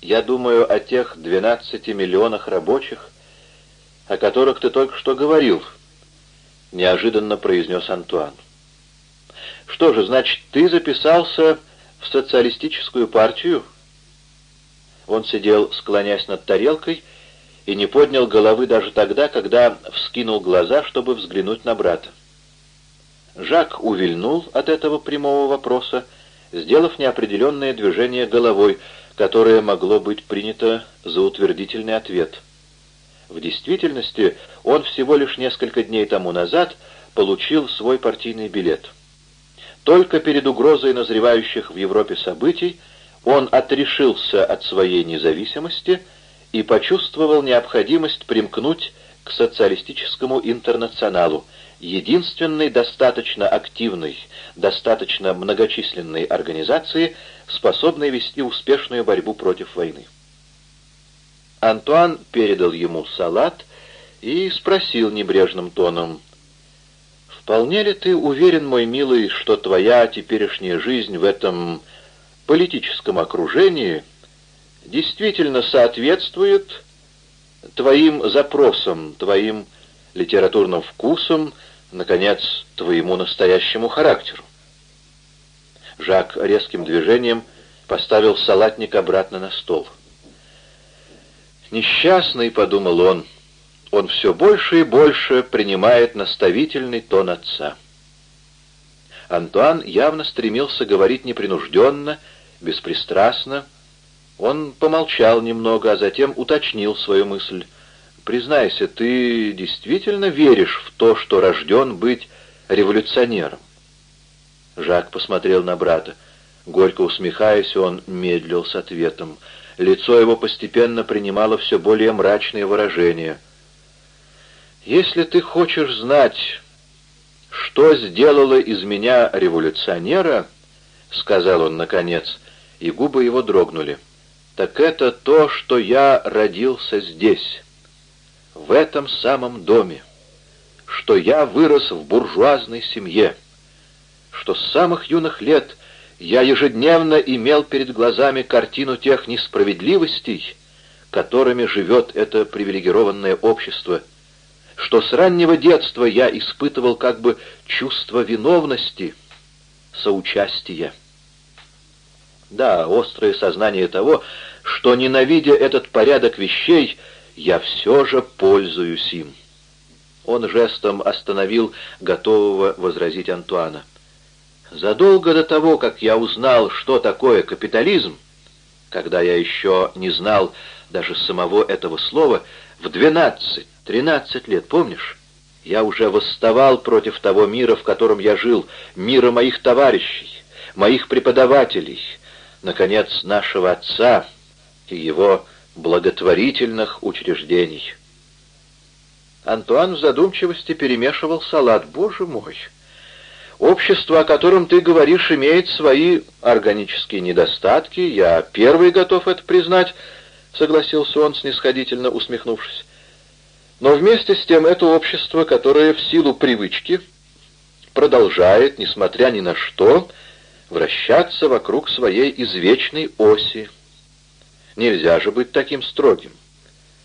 Я думаю о тех 12 миллионах рабочих, о которых ты только что говорил, — неожиданно произнес Антуан. Что же, значит, ты записался в социалистическую партию? Он сидел, склонясь над тарелкой, и не поднял головы даже тогда, когда вскинул глаза, чтобы взглянуть на брата. Жак увильнул от этого прямого вопроса, сделав неопределенное движение головой, которое могло быть принято за утвердительный ответ. В действительности он всего лишь несколько дней тому назад получил свой партийный билет. Только перед угрозой назревающих в Европе событий он отрешился от своей независимости и почувствовал необходимость примкнуть к социалистическому интернационалу, единственной достаточно активной, достаточно многочисленной организации, способной вести успешную борьбу против войны. Антуан передал ему салат и спросил небрежным тоном, «Вполне ли ты уверен, мой милый, что твоя теперешняя жизнь в этом политическом окружении действительно соответствует твоим запросам, твоим литературным вкусам, наконец, твоему настоящему характеру?» Жак резким движением поставил салатник обратно на стол. «Несчастный», — подумал он, — «он все больше и больше принимает наставительный тон отца». Антуан явно стремился говорить непринужденно, беспристрастно. Он помолчал немного, а затем уточнил свою мысль. «Признайся, ты действительно веришь в то, что рожден быть революционером?» Жак посмотрел на брата. Горько усмехаясь, он медлил с ответом — Лицо его постепенно принимало все более мрачные выражения. «Если ты хочешь знать, что сделало из меня революционера, — сказал он наконец, и губы его дрогнули, — так это то, что я родился здесь, в этом самом доме, что я вырос в буржуазной семье, что с самых юных лет — я ежедневно имел перед глазами картину тех несправедливостей, которыми живет это привилегированное общество, что с раннего детства я испытывал как бы чувство виновности, соучастия. Да, острое сознание того, что, ненавидя этот порядок вещей, я все же пользуюсь им. Он жестом остановил готового возразить Антуана. Задолго до того, как я узнал, что такое капитализм, когда я еще не знал даже самого этого слова, в 12-13 лет, помнишь? Я уже восставал против того мира, в котором я жил, мира моих товарищей, моих преподавателей, наконец, нашего отца и его благотворительных учреждений. Антуан в задумчивости перемешивал салат. «Боже мой!» Общество, о котором ты говоришь, имеет свои органические недостатки. Я первый готов это признать, — согласился он, снисходительно усмехнувшись. Но вместе с тем это общество, которое в силу привычки продолжает, несмотря ни на что, вращаться вокруг своей извечной оси. Нельзя же быть таким строгим.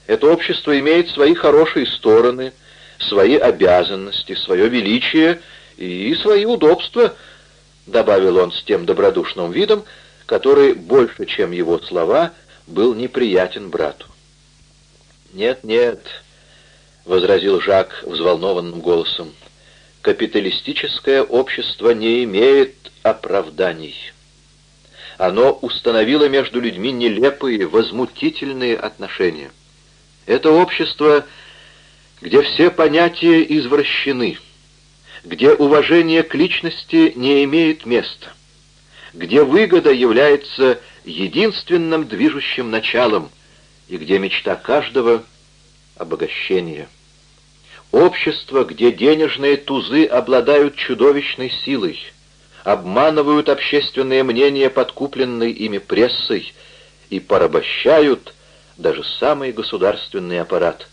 Это общество имеет свои хорошие стороны, свои обязанности, свое величие — и свои удобства», — добавил он с тем добродушным видом, который больше, чем его слова, был неприятен брату. «Нет, нет», — возразил Жак взволнованным голосом, — «капиталистическое общество не имеет оправданий. Оно установило между людьми нелепые, возмутительные отношения. Это общество, где все понятия извращены» где уважение к личности не имеет места, где выгода является единственным движущим началом и где мечта каждого — обогащение. Общество, где денежные тузы обладают чудовищной силой, обманывают общественное мнение, подкупленной ими прессой, и порабощают даже самый государственный аппарат.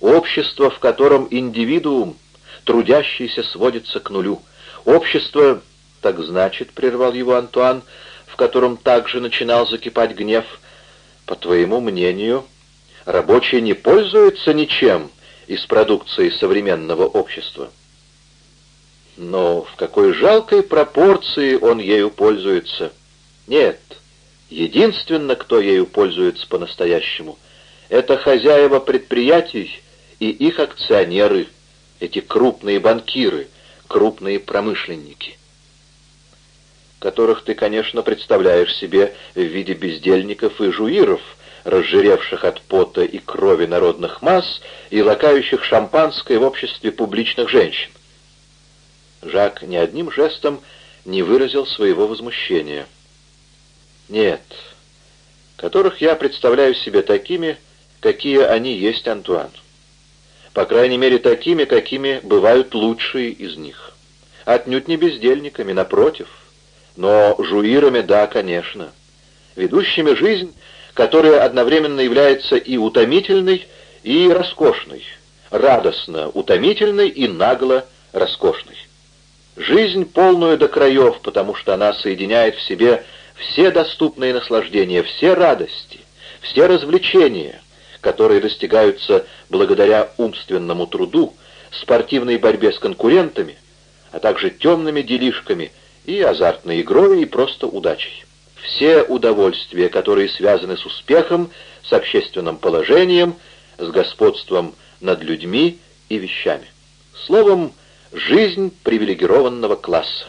Общество, в котором индивидуум — трудящийся сводится к нулю. Общество, так значит, прервал его Антуан, в котором также начинал закипать гнев, по твоему мнению, рабочий не пользуется ничем из продукции современного общества. Но в какой жалкой пропорции он ею пользуется? Нет, единственно, кто ею пользуется по-настоящему, это хозяева предприятий и их акционеры, эти крупные банкиры, крупные промышленники которых ты, конечно, представляешь себе в виде бездельников и жуиров, разжиревших от пота и крови народных масс и лакающих шампанское в обществе публичных женщин. Жак ни одним жестом не выразил своего возмущения. Нет, которых я представляю себе такими, какие они есть, Антуан. По крайней мере, такими, какими бывают лучшие из них. Отнюдь не бездельниками, напротив. Но жуирами, да, конечно. Ведущими жизнь, которая одновременно является и утомительной, и роскошной. Радостно утомительной и нагло роскошной. Жизнь полную до краев, потому что она соединяет в себе все доступные наслаждения, все радости, все развлечения, которые достигаются благодаря умственному труду, спортивной борьбе с конкурентами, а также темными делишками – и азартной игрой, и просто удачей. Все удовольствия, которые связаны с успехом, с общественным положением, с господством над людьми и вещами. Словом, жизнь привилегированного класса.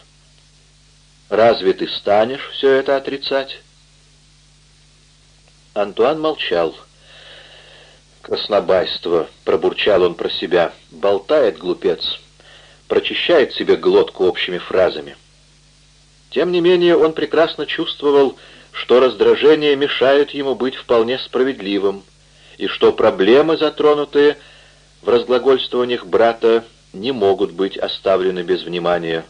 Разве ты станешь все это отрицать? Антуан молчал. «Краснобайство!» — пробурчал он про себя. «Болтает глупец, прочищает себе глотку общими фразами». Тем не менее, он прекрасно чувствовал, что раздражение мешает ему быть вполне справедливым, и что проблемы, затронутые в разглагольствованиях брата, не могут быть оставлены без внимания.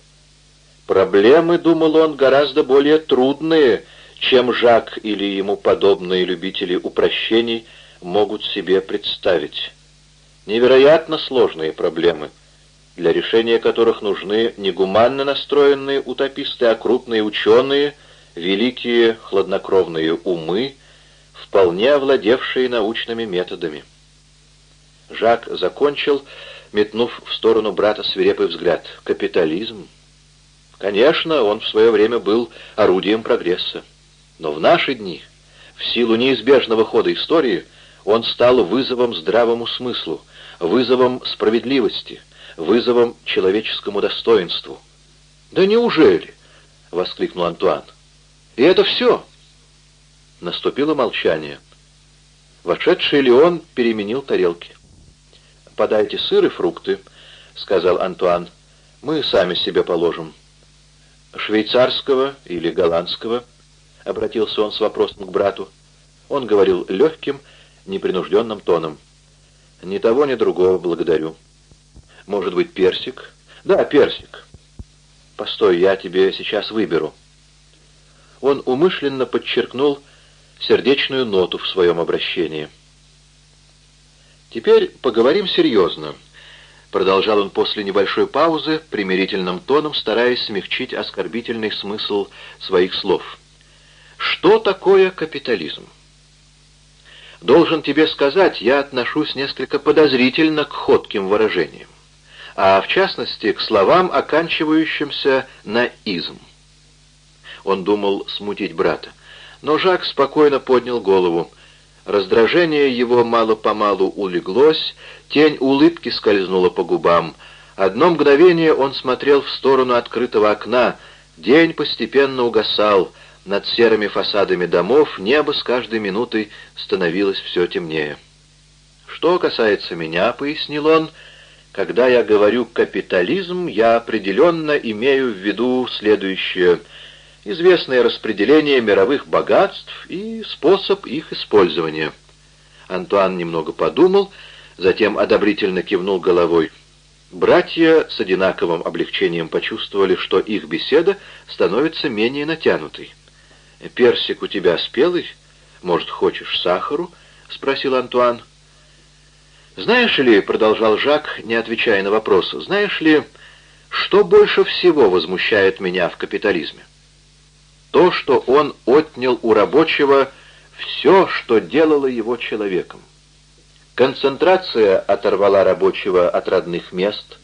Проблемы, думал он, гораздо более трудные, чем Жак или ему подобные любители упрощений могут себе представить. Невероятно сложные проблемы — для решения которых нужны не гуманно настроенные утописты, а крупные ученые, великие хладнокровные умы, вполне овладевшие научными методами. Жак закончил, метнув в сторону брата свирепый взгляд. Капитализм? Конечно, он в свое время был орудием прогресса. Но в наши дни, в силу неизбежного хода истории, он стал вызовом здравому смыслу, вызовом справедливости — вызовом человеческому достоинству. «Да неужели?» — воскликнул Антуан. «И это все?» Наступило молчание. Вошедший Леон переменил тарелки. «Подайте сыр и фрукты», — сказал Антуан. «Мы сами себе положим». «Швейцарского или голландского?» — обратился он с вопросом к брату. Он говорил легким, непринужденным тоном. «Ни того, ни другого благодарю». Может быть, персик? Да, персик. Постой, я тебе сейчас выберу. Он умышленно подчеркнул сердечную ноту в своем обращении. «Теперь поговорим серьезно», — продолжал он после небольшой паузы, примирительным тоном стараясь смягчить оскорбительный смысл своих слов. «Что такое капитализм?» «Должен тебе сказать, я отношусь несколько подозрительно к ходким выражениям а в частности к словам, оканчивающимся на «изм». Он думал смутить брата, но Жак спокойно поднял голову. Раздражение его мало-помалу улеглось, тень улыбки скользнула по губам. Одно мгновение он смотрел в сторону открытого окна, день постепенно угасал, над серыми фасадами домов небо с каждой минутой становилось все темнее. «Что касается меня», — пояснил он, — когда я говорю «капитализм», я определенно имею в виду следующее. Известное распределение мировых богатств и способ их использования. Антуан немного подумал, затем одобрительно кивнул головой. Братья с одинаковым облегчением почувствовали, что их беседа становится менее натянутой. «Персик у тебя спелый? Может, хочешь сахару?» — спросил Антуан. «Знаешь ли, — продолжал Жак, не отвечая на вопрос, — знаешь ли, что больше всего возмущает меня в капитализме? То, что он отнял у рабочего все, что делало его человеком. Концентрация оторвала рабочего от родных мест,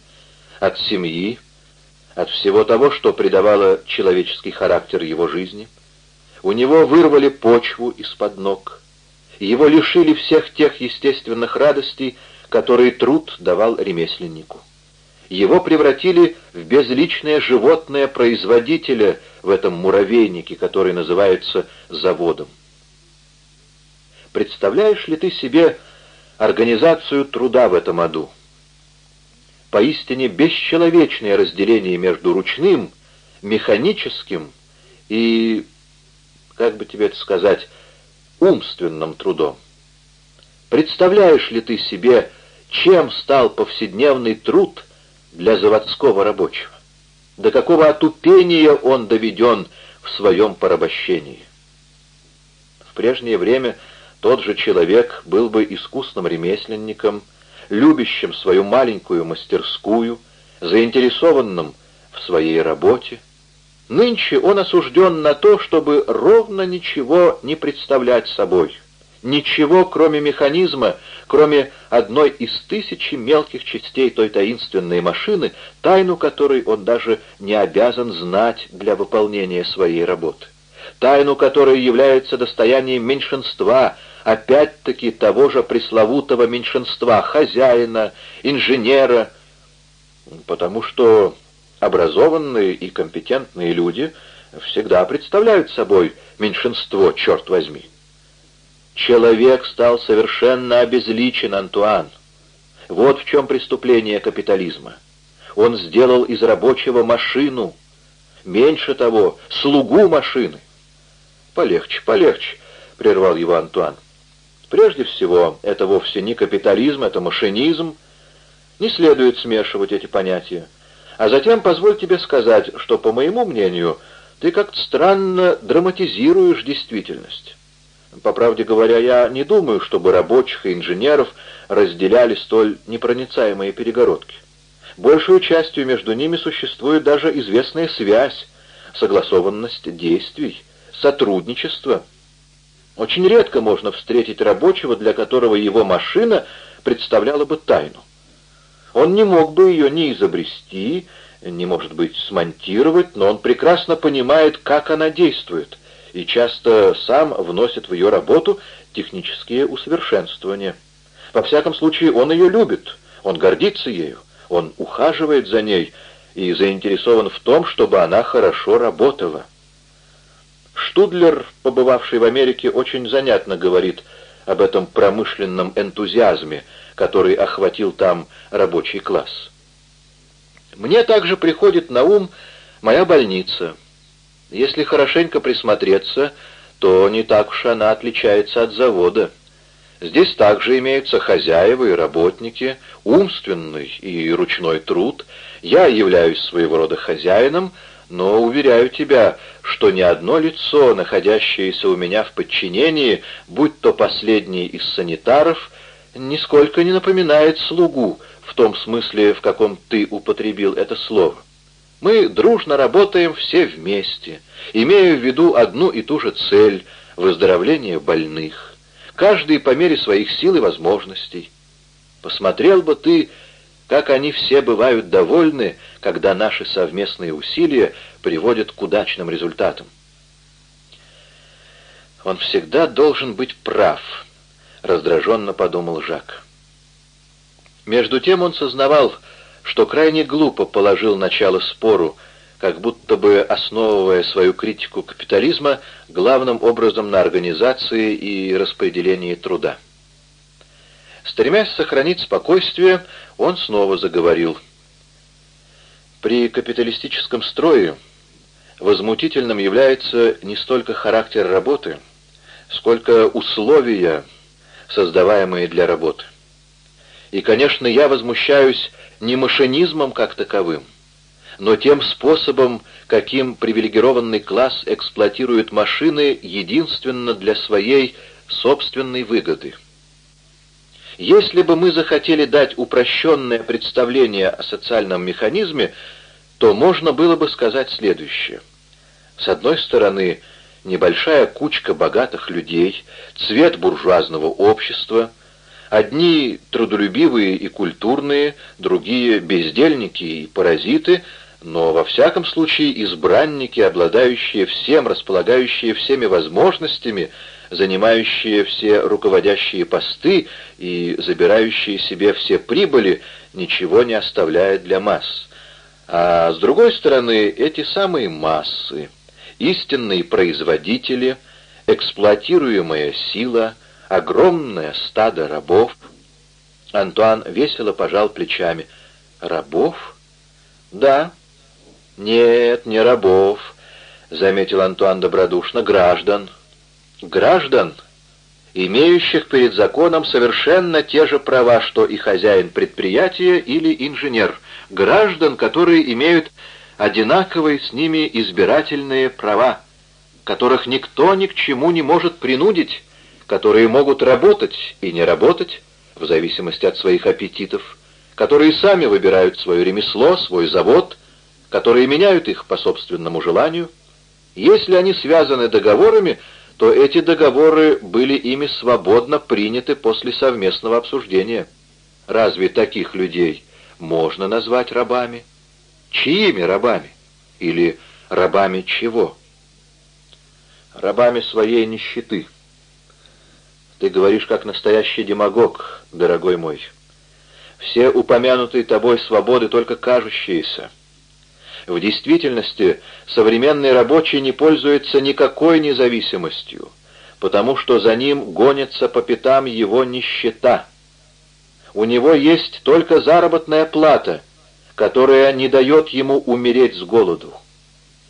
от семьи, от всего того, что придавало человеческий характер его жизни. У него вырвали почву из-под ног. Его лишили всех тех естественных радостей, которые труд давал ремесленнику. Его превратили в безличное животное производителя в этом муравейнике, который называется заводом. Представляешь ли ты себе организацию труда в этом аду? поистине бесчеловечное разделение между ручным, механическим и, как бы тебе это сказать, умственным трудом. Представляешь ли ты себе, чем стал повседневный труд для заводского рабочего? До какого отупения он доведен в своем порабощении? В прежнее время тот же человек был бы искусным ремесленником, любящим свою маленькую мастерскую, заинтересованным в своей работе. Нынче он осужден на то, чтобы ровно ничего не представлять собой. Ничего, кроме механизма, кроме одной из тысячи мелких частей той таинственной машины, тайну которой он даже не обязан знать для выполнения своей работы. Тайну которой является достоянием меньшинства, опять-таки того же пресловутого меньшинства, хозяина, инженера, потому что образованные и компетентные люди всегда представляют собой меньшинство, черт возьми. Человек стал совершенно обезличен, Антуан. Вот в чем преступление капитализма. Он сделал из рабочего машину, меньше того, слугу машины. «Полегче, полегче», — прервал его Антуан. Прежде всего, это вовсе не капитализм, это машинизм. Не следует смешивать эти понятия. А затем позволь тебе сказать, что, по моему мнению, ты как-то странно драматизируешь действительность. По правде говоря, я не думаю, чтобы рабочих и инженеров разделяли столь непроницаемые перегородки. Большую частью между ними существует даже известная связь, согласованность действий, сотрудничество — очень редко можно встретить рабочего, для которого его машина представляла бы тайну. Он не мог бы ее ни изобрести, не может быть смонтировать, но он прекрасно понимает, как она действует, и часто сам вносит в ее работу технические усовершенствования. Во всяком случае, он ее любит, он гордится ею, он ухаживает за ней и заинтересован в том, чтобы она хорошо работала. Штудлер, побывавший в Америке, очень занятно говорит об этом промышленном энтузиазме, который охватил там рабочий класс. Мне также приходит на ум моя больница. Если хорошенько присмотреться, то не так уж она отличается от завода. Здесь также имеются хозяева и работники, умственный и ручной труд. Я являюсь своего рода хозяином, но уверяю тебя, что ни одно лицо, находящееся у меня в подчинении, будь то последний из санитаров, нисколько не напоминает слугу в том смысле, в каком ты употребил это слово. Мы дружно работаем все вместе, имея в виду одну и ту же цель — выздоровление больных, каждый по мере своих сил и возможностей. Посмотрел бы ты как они все бывают довольны, когда наши совместные усилия приводят к удачным результатам. «Он всегда должен быть прав», — раздраженно подумал Жак. Между тем он сознавал, что крайне глупо положил начало спору, как будто бы основывая свою критику капитализма главным образом на организации и распределении труда. Стремясь сохранить спокойствие, он снова заговорил. При капиталистическом строе возмутительным является не столько характер работы, сколько условия, создаваемые для работы. И, конечно, я возмущаюсь не машинизмом как таковым, но тем способом, каким привилегированный класс эксплуатирует машины единственно для своей собственной выгоды. Если бы мы захотели дать упрощенное представление о социальном механизме, то можно было бы сказать следующее. С одной стороны, небольшая кучка богатых людей, цвет буржуазного общества, одни трудолюбивые и культурные, другие бездельники и паразиты, но во всяком случае избранники, обладающие всем, располагающие всеми возможностями, занимающие все руководящие посты и забирающие себе все прибыли, ничего не оставляя для масс. А с другой стороны, эти самые массы, истинные производители, эксплуатируемая сила, огромное стадо рабов. Антуан весело пожал плечами. «Рабов?» «Да». «Нет, не рабов», — заметил Антуан добродушно, — «граждан». «Граждан?» имеющих перед законом совершенно те же права, что и хозяин предприятия или инженер, граждан, которые имеют одинаковые с ними избирательные права, которых никто ни к чему не может принудить, которые могут работать и не работать, в зависимости от своих аппетитов, которые сами выбирают свое ремесло, свой завод, которые меняют их по собственному желанию. Если они связаны договорами, то эти договоры были ими свободно приняты после совместного обсуждения. Разве таких людей можно назвать рабами? Чьими рабами? Или рабами чего? Рабами своей нищеты. Ты говоришь, как настоящий демагог, дорогой мой. Все упомянутые тобой свободы только кажущиеся. В действительности современный рабочий не пользуется никакой независимостью, потому что за ним гонится по пятам его нищета. У него есть только заработная плата, которая не дает ему умереть с голоду.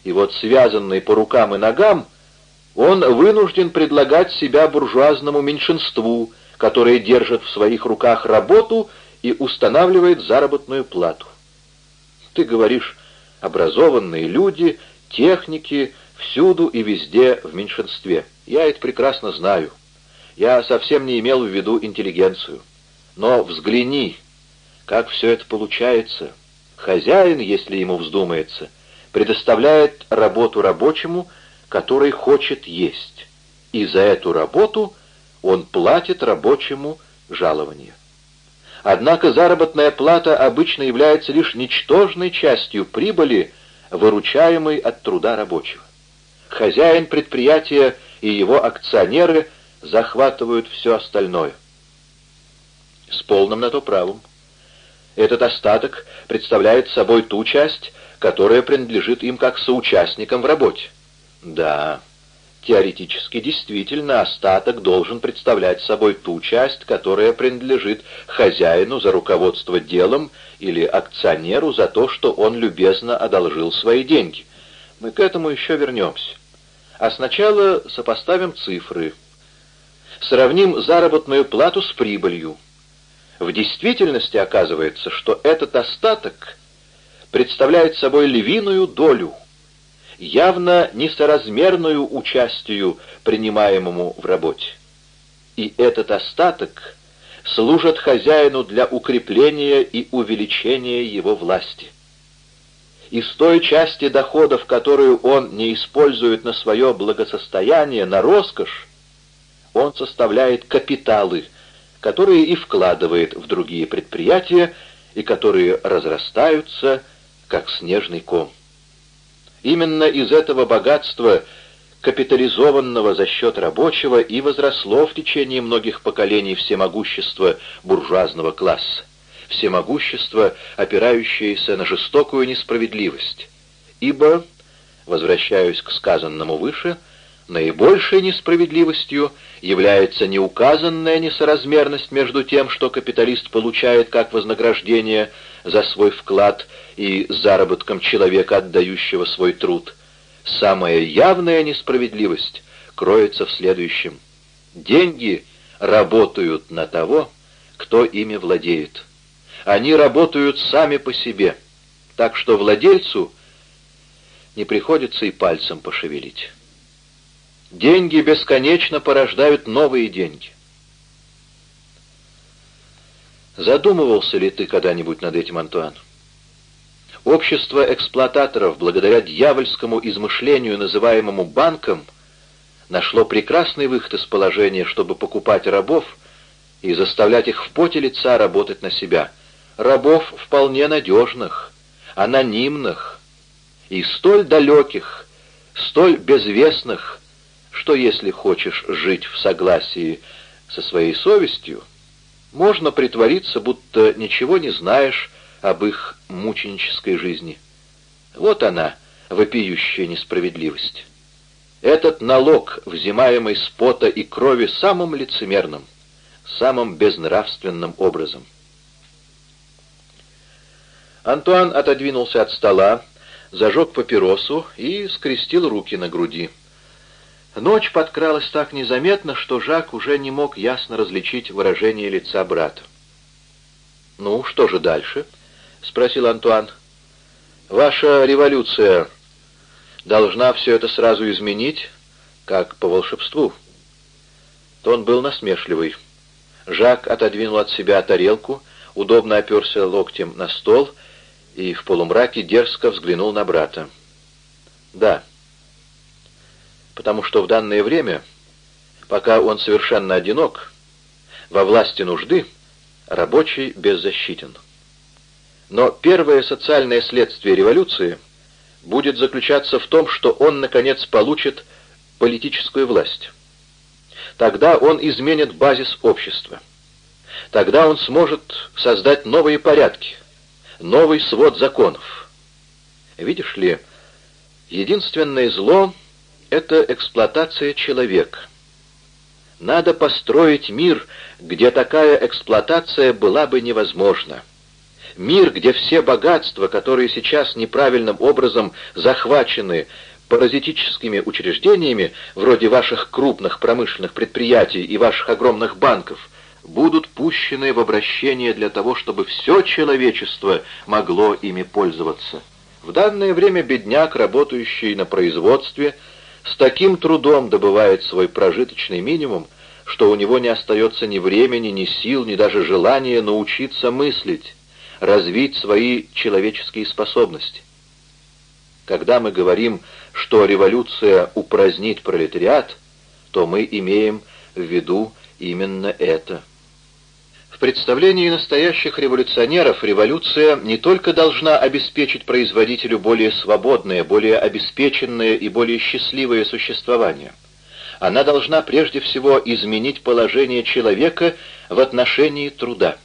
И вот связанный по рукам и ногам, он вынужден предлагать себя буржуазному меньшинству, которое держит в своих руках работу и устанавливает заработную плату. Ты говоришь, образованные люди, техники, всюду и везде в меньшинстве. Я это прекрасно знаю. Я совсем не имел в виду интеллигенцию. Но взгляни, как все это получается. Хозяин, если ему вздумается, предоставляет работу рабочему, который хочет есть. И за эту работу он платит рабочему жалование. Однако заработная плата обычно является лишь ничтожной частью прибыли, выручаемой от труда рабочего. Хозяин предприятия и его акционеры захватывают все остальное. С полным на то правом. Этот остаток представляет собой ту часть, которая принадлежит им как соучастникам в работе. Да, Теоретически, действительно, остаток должен представлять собой ту часть, которая принадлежит хозяину за руководство делом или акционеру за то, что он любезно одолжил свои деньги. Мы к этому еще вернемся. А сначала сопоставим цифры. Сравним заработную плату с прибылью. В действительности оказывается, что этот остаток представляет собой львиную долю – явно несоразмерную участию, принимаемому в работе. И этот остаток служит хозяину для укрепления и увеличения его власти. Из той части доходов, которую он не использует на свое благосостояние, на роскошь, он составляет капиталы, которые и вкладывает в другие предприятия, и которые разрастаются, как снежный ком. Именно из этого богатства, капитализованного за счет рабочего, и возросло в течение многих поколений всемогущество буржуазного класса, всемогущество, опирающееся на жестокую несправедливость. Ибо, возвращаюсь к сказанному выше, наибольшей несправедливостью является неуказанная несоразмерность между тем, что капиталист получает как вознаграждение за свой вклад и заработком человека, отдающего свой труд. Самая явная несправедливость кроется в следующем. Деньги работают на того, кто ими владеет. Они работают сами по себе, так что владельцу не приходится и пальцем пошевелить. Деньги бесконечно порождают новые деньги. Задумывался ли ты когда-нибудь над этим, Антуан? Общество эксплуататоров, благодаря дьявольскому измышлению, называемому банком, нашло прекрасный выход из положения, чтобы покупать рабов и заставлять их в поте лица работать на себя. Рабов вполне надежных, анонимных и столь далеких, столь безвестных, что если хочешь жить в согласии со своей совестью, можно притвориться, будто ничего не знаешь об их мученической жизни. Вот она, вопиющая несправедливость. Этот налог, взимаемый с пота и крови самым лицемерным, самым безнравственным образом. Антуан отодвинулся от стола, зажег папиросу и скрестил руки на груди. Ночь подкралась так незаметно, что Жак уже не мог ясно различить выражение лица брата. «Ну, что же дальше?» — спросил Антуан. «Ваша революция должна все это сразу изменить, как по волшебству». Тон был насмешливый. Жак отодвинул от себя тарелку, удобно оперся локтем на стол и в полумраке дерзко взглянул на брата. «Да» потому что в данное время, пока он совершенно одинок, во власти нужды, рабочий беззащитен. Но первое социальное следствие революции будет заключаться в том, что он, наконец, получит политическую власть. Тогда он изменит базис общества. Тогда он сможет создать новые порядки, новый свод законов. Видишь ли, единственное зло — это эксплуатация человека. Надо построить мир, где такая эксплуатация была бы невозможна. Мир, где все богатства, которые сейчас неправильным образом захвачены паразитическими учреждениями, вроде ваших крупных промышленных предприятий и ваших огромных банков, будут пущены в обращение для того, чтобы все человечество могло ими пользоваться. В данное время бедняк, работающий на производстве, с таким трудом добывает свой прожиточный минимум, что у него не остается ни времени, ни сил, ни даже желания научиться мыслить, развить свои человеческие способности. Когда мы говорим, что революция упразднит пролетариат, то мы имеем в виду именно это – в представлении настоящих революционеров революция не только должна обеспечить производителю более свободное, более обеспеченное и более счастливое существование. Она должна прежде всего изменить положение человека в отношении труда.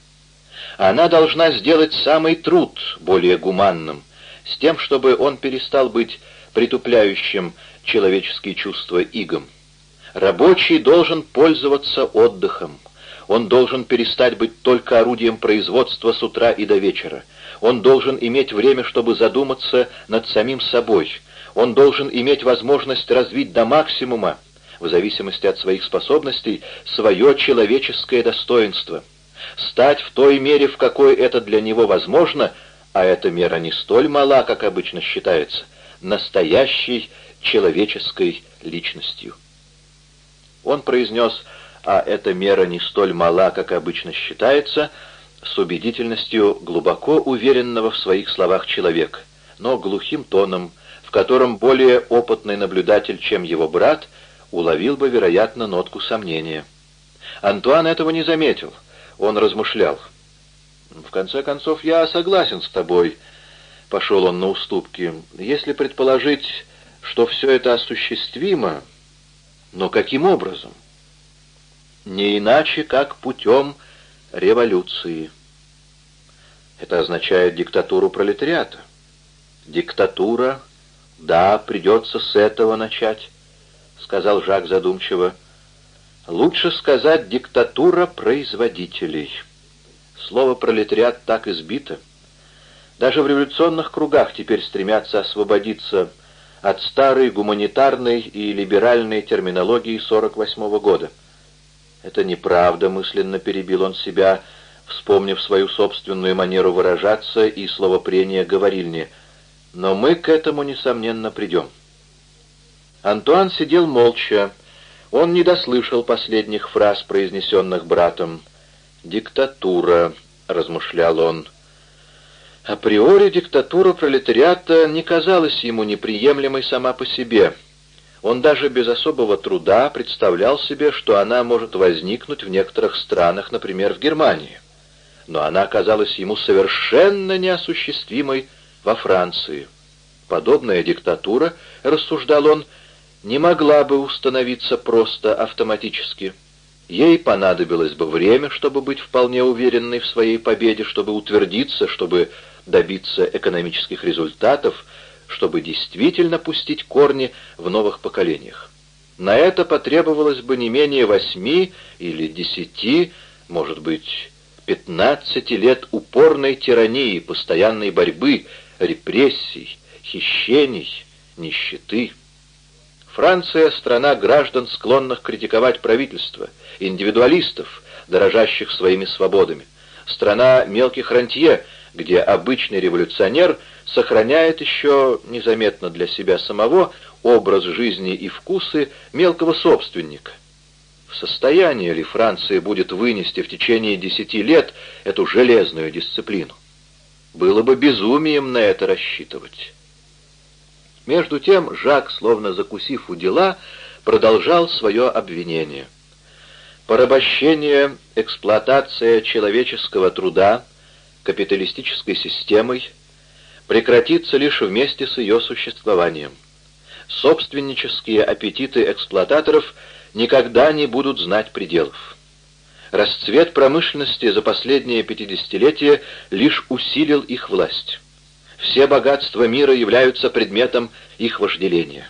Она должна сделать самый труд более гуманным, с тем, чтобы он перестал быть притупляющим человеческие чувства игом. Рабочий должен пользоваться отдыхом. Он должен перестать быть только орудием производства с утра и до вечера. Он должен иметь время, чтобы задуматься над самим собой. Он должен иметь возможность развить до максимума, в зависимости от своих способностей, свое человеческое достоинство. Стать в той мере, в какой это для него возможно, а эта мера не столь мала, как обычно считается, настоящей человеческой личностью. Он произнес а эта мера не столь мала, как обычно считается, с убедительностью глубоко уверенного в своих словах человека, но глухим тоном, в котором более опытный наблюдатель, чем его брат, уловил бы, вероятно, нотку сомнения. Антуан этого не заметил, он размышлял. «В конце концов, я согласен с тобой», — пошел он на уступки. «Если предположить, что все это осуществимо, но каким образом?» Не иначе, как путем революции. Это означает диктатуру пролетариата. Диктатура, да, придется с этого начать, сказал Жак задумчиво. Лучше сказать диктатура производителей. Слово пролетариат так избито. Даже в революционных кругах теперь стремятся освободиться от старой гуманитарной и либеральной терминологии 48 -го года. «Это неправда», — мысленно перебил он себя, вспомнив свою собственную манеру выражаться и словопрение говорильни. «Но мы к этому, несомненно, придем». Антуан сидел молча. Он не дослышал последних фраз, произнесенных братом. «Диктатура», — размышлял он. Априори диктатура пролетариата не казалась ему неприемлемой сама по себе. Он даже без особого труда представлял себе, что она может возникнуть в некоторых странах, например, в Германии. Но она оказалась ему совершенно неосуществимой во Франции. Подобная диктатура, рассуждал он, не могла бы установиться просто автоматически. Ей понадобилось бы время, чтобы быть вполне уверенной в своей победе, чтобы утвердиться, чтобы добиться экономических результатов, чтобы действительно пустить корни в новых поколениях. На это потребовалось бы не менее восьми или десяти, может быть, пятнадцати лет упорной тирании, постоянной борьбы, репрессий, хищений, нищеты. Франция — страна граждан, склонных критиковать правительство, индивидуалистов, дорожащих своими свободами. Страна мелких рантье, где обычный революционер сохраняет еще незаметно для себя самого образ жизни и вкусы мелкого собственника. В состоянии ли Франция будет вынести в течение десяти лет эту железную дисциплину? Было бы безумием на это рассчитывать. Между тем Жак, словно закусив у дела, продолжал свое обвинение. Порабощение, эксплуатация человеческого труда капиталистической системой прекратится лишь вместе с ее существованием. Собственнические аппетиты эксплуататоров никогда не будут знать пределов. Расцвет промышленности за последние пятидесятилетия лишь усилил их власть. Все богатства мира являются предметом их вожделения.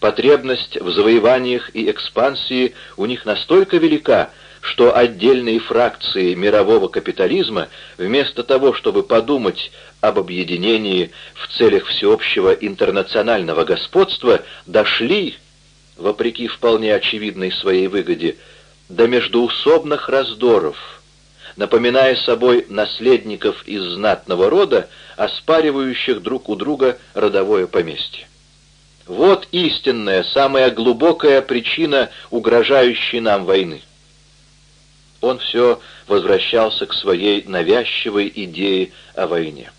Потребность в завоеваниях и экспансии у них настолько велика, что отдельные фракции мирового капитализма, вместо того, чтобы подумать об объединении в целях всеобщего интернационального господства, дошли, вопреки вполне очевидной своей выгоде, до междуусобных раздоров – напоминая собой наследников из знатного рода, оспаривающих друг у друга родовое поместье. Вот истинная, самая глубокая причина угрожающей нам войны. Он все возвращался к своей навязчивой идее о войне.